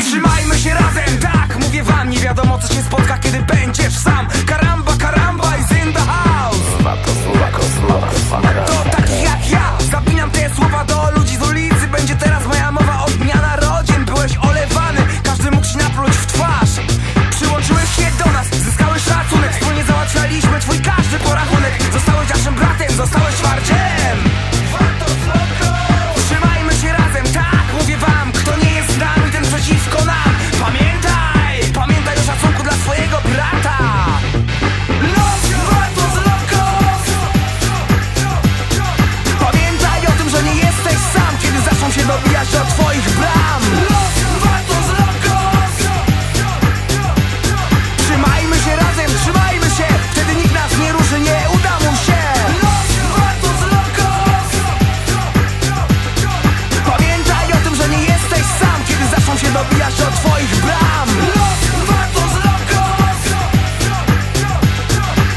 Trzymajmy się razem, tak Mówię wam, nie wiadomo co się spotka, kiedy będziesz sam. aż twoich bram.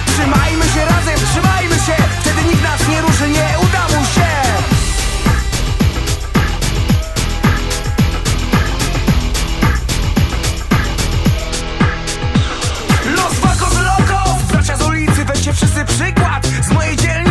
Trzymajmy się razem, trzymajmy się. Wtedy nikt nas nie ruszy, nie uda mu się. Los Vacos Locos Bracia z ulicy, weźcie wszyscy przykład. Z mojej dzielnicy